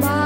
by.